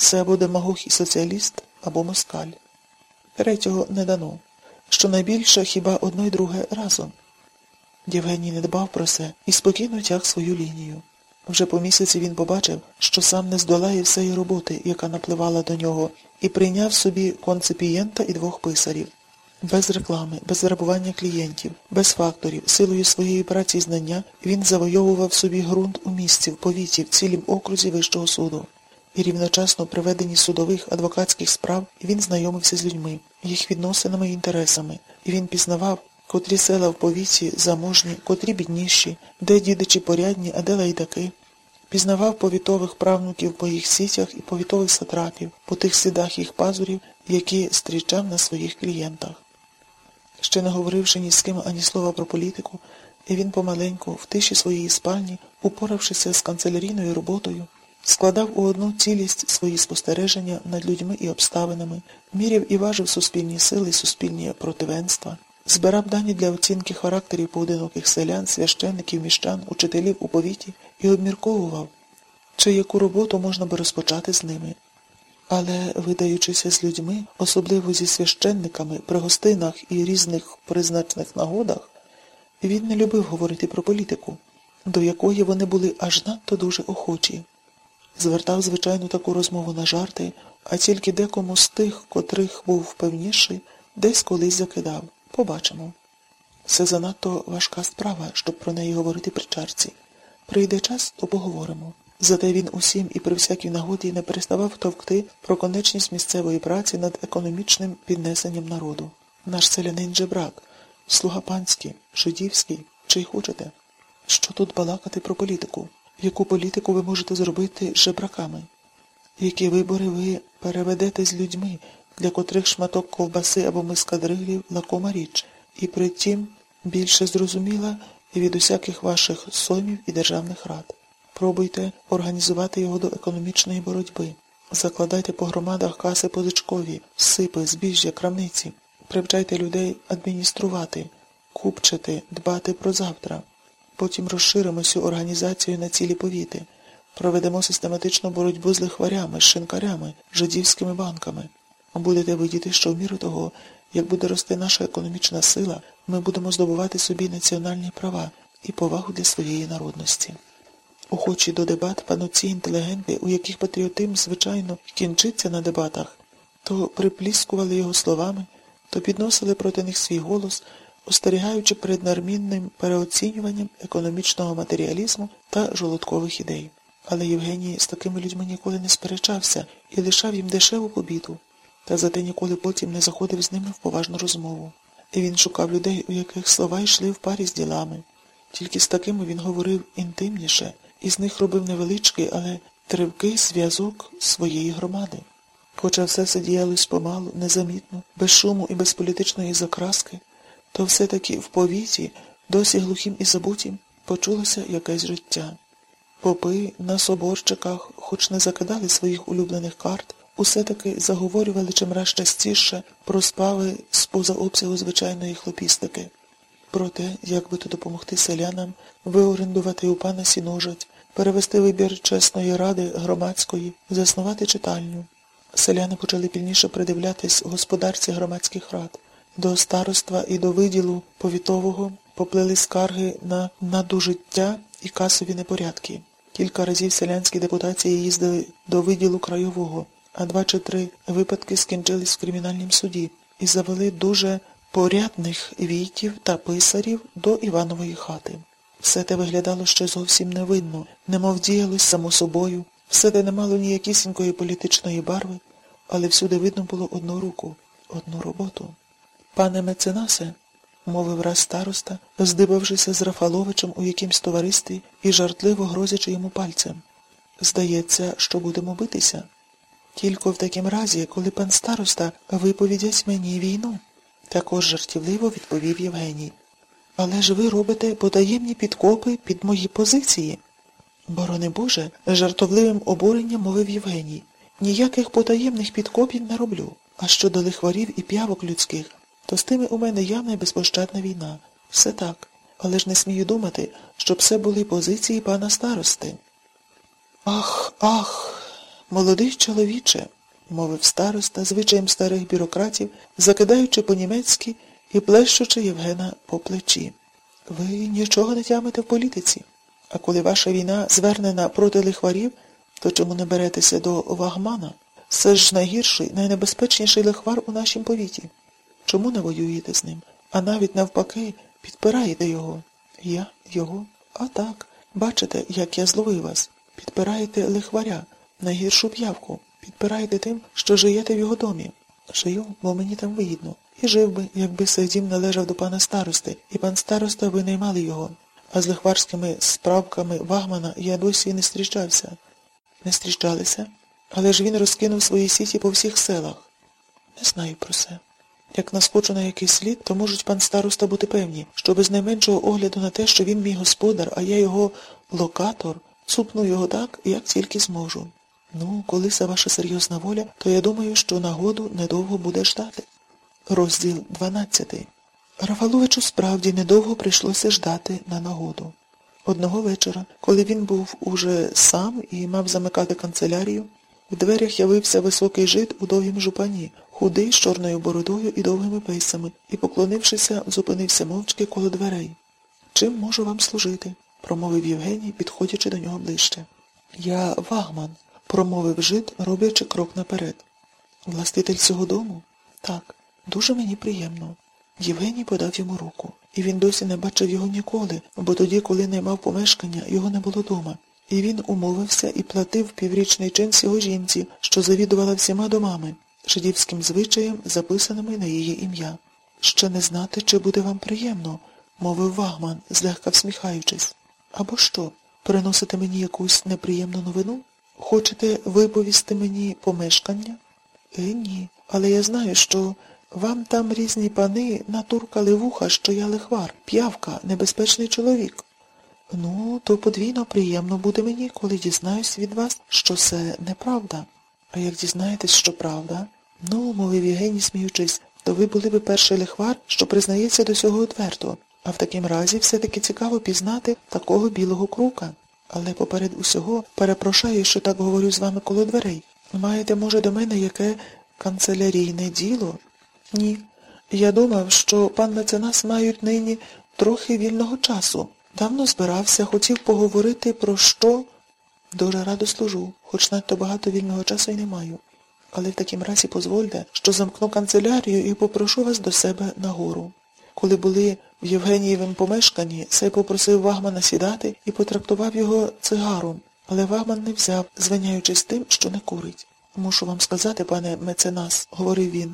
Це або демагог і соціаліст, або москаль. Третього не дано. Що найбільше хіба одно й друге разом. Євгеній не дбав про це і спокійно тяг свою лінію. Вже по місяці він побачив, що сам не здолає всієї роботи, яка напливала до нього, і прийняв собі конципієнта і двох писарів. Без реклами, без вербування клієнтів, без факторів, силою своєї праці і знання він завойовував собі ґрунт у місці, в повіті, в цілім окрузі Вищого суду. І рівночасно при веденні судових адвокатських справ він знайомився з людьми, їх відносинами і інтересами, і він пізнавав, котрі села в повіті заможні, котрі бідніші, де дідичі порядні, а де лайдаки. Пізнавав повітових правнуків по їх сітях і повітових сатрапів, по тих слідах їх пазурів, які зустрічав на своїх клієнтах. Ще не говоривши ні з ким ані слова про політику, він помаленьку, в тиші своєї спальні, упоравшися з канцелярійною роботою, складав у одну цілість свої спостереження над людьми і обставинами, міряв і важив суспільні сили і суспільні противенства, збирав дані для оцінки характерів поодиноких селян, священників, міщан, учителів у повіті і обмірковував, чи яку роботу можна би розпочати з ними. Але, видаючися з людьми, особливо зі священниками, при гостинах і різних призначених нагодах, він не любив говорити про політику, до якої вони були аж надто дуже охочі. Звертав, звичайно, таку розмову на жарти, а тільки декому з тих, котрих був впевніший, десь колись закидав. Побачимо. Це занадто важка справа, щоб про неї говорити при чарці. Прийде час, то поговоримо. Зате він усім і при всякій нагоді не переставав товкти про конечність місцевої праці над економічним піднесенням народу. Наш селянин жебрак, слуга панський, жидівський, чи й хочете? Що тут балакати про політику? Яку політику ви можете зробити жебраками? Які вибори ви переведете з людьми, для котрих шматок ковбаси або миска дриглів лакома річ, і притім більше зрозуміла від усяких ваших сомів і державних рад. Пробуйте організувати його до економічної боротьби. Закладайте по громадах каси позичкові, сипи, збіжжя, крамниці. Привчайте людей адмініструвати, купчити, дбати про завтра. Потім розширимо цю організацію на цілі повіти. Проведемо систематичну боротьбу з лихварями, шинкарями, жидівськими банками. Будете видіти, що в міру того, як буде рости наша економічна сила, ми будемо здобувати собі національні права і повагу для своєї народності. Охочі до дебат пануці інтелігенти, у яких патріотизм, звичайно, кінчиться на дебатах, то припліскували його словами, то підносили проти них свій голос, остерігаючи перед нармінним переоцінюванням економічного матеріалізму та жолодкових ідей. Але Євгеній з такими людьми ніколи не сперечався і лишав їм дешеву побіду, та зате ніколи потім не заходив з ними в поважну розмову. І він шукав людей, у яких слова йшли в парі з ділами. Тільки з такими він говорив інтимніше, і з них робив невеличкий, але тривкий зв'язок своєї громади. Хоча все це діялось помалу, незамітно, без шуму і без політичної закраски, то все-таки в повіті, досі глухим і забутім, почулося якесь життя. Попи на соборчиках, хоч не закидали своїх улюблених карт, усе-таки заговорювали чимраз частіше про справи з-поза обсягу звичайної хлопістики. Про те, як би то допомогти селянам виорендувати у пана сіножать, перевести вибір чесної ради громадської, заснувати читальню. Селяни почали пільніше придивлятись господарці громадських рад. До староства і до виділу повітового поплили скарги на надужиття і касові непорядки. Кілька разів селянські депутації їздили до виділу крайового, а два чи три випадки скінчились в кримінальнім суді і завели дуже порядних війтів та писарів до Іванової хати. Все те виглядало ще зовсім невинно, немов діялось само собою, все те не мало ніякісінької політичної барви, але всюди видно було одну руку, одну роботу. Пане меценасе, мовив раз староста, здибавшися з Рафаловичем у якимсь товаристві і жартливо грозячи йому пальцем. Здається, що будемо битися. Тільки в такім разі, коли пан староста виповідять мені війну, також жартівливо відповів Євгеній. Але ж ви робите потаємні підкопи під мої позиції. Борони Боже, жартовливим обуренням мовив Євгеній. Ніяких потаємних підкопів не роблю. А щодо лихварів і п'явок людських, то з тими у мене явна і безпощадна війна. Все так. Але ж не смію думати, щоб це були позиції пана старости. Ах, ах, Молодий чоловіче, мовив староста звичаєм старих бюрократів, закидаючи по-німецьки і плещучи Євгена по плечі. Ви нічого не тямите в політиці. А коли ваша війна звернена проти лихварів, то чому не беретеся до Вагмана? Це ж найгірший, найнебезпечніший лихвар у нашім повіті. Чому не воюєте з ним? А навіть навпаки, підпираєте його. Я його? А так. Бачите, як я зловив вас. Підпираєте лихваря, найгіршу п'явку. Підпираєте тим, що живете в його домі. Жию, бо мені там вигідно. І жив би, якби цей дім належав до пана старости, і пан староста ви наймали його. А з лихварськими справками Вагмана я досі не зустрічався. Не зустрічалися? Але ж він розкинув свої сіті по всіх селах. Не знаю про це. Як наскочу на якийсь слід, то можуть пан староста бути певні, що без найменшого огляду на те, що він мій господар, а я його локатор, цупну його так, як тільки зможу. Ну, коли це ваша серйозна воля, то я думаю, що нагоду недовго буде ждати. Розділ 12. Рафаловичу справді недовго прийшлося ждати на нагоду. Одного вечора, коли він був уже сам і мав замикати канцелярію, в дверях явився високий жид у довгім жупані, худий з чорною бородою і довгими пейсами, і, поклонившися, зупинився мовчки коло дверей. Чим можу вам служити? промовив Євгеній, підходячи до нього ближче. Я Вагман, промовив жид, роблячи крок наперед. Властитель цього дому? Так, дуже мені приємно. Євгеній подав йому руку, і він досі не бачив його ніколи, бо тоді, коли не мав помешкання, його не було дома. І він умовився і платив піврічний чин його жінці, що завідувала всіма домами, жидівським звичаєм, записаними на її ім'я. Ще не знати, чи буде вам приємно, мовив Вагман, злегка всміхаючись. Або що, приносите мені якусь неприємну новину? Хочете виповісти мені помешкання? Е, ні, але я знаю, що вам там різні пани натуркали вуха, що я лихвар, п'явка, небезпечний чоловік. Ну, то подвійно приємно буде мені, коли дізнаюсь від вас, що це неправда. А як дізнаєтесь, що правда? Ну, мовив Євгеній, сміючись, то ви були би перший лихвар, що признається до цього отверто. А в таким разі все-таки цікаво пізнати такого білого крука. Але поперед усього перепрошаю, що так говорю з вами коло дверей. Маєте, може, до мене яке канцелярійне діло? Ні. Я думав, що пан меценас мають нині трохи вільного часу. Давно збирався, хотів поговорити про що. Дуже радо служу, хоч надто багато вільного часу й не маю. Але в такім разі дозвольте, що замкну канцелярію і попрошу вас до себе нагору. Коли були в Євгенієвім помешканні, сей попросив Вагмана сідати і потрактував його цигаром, але Вагман не взяв, звиняючись тим, що не курить. Мушу вам сказати, пане меценас, говорив він,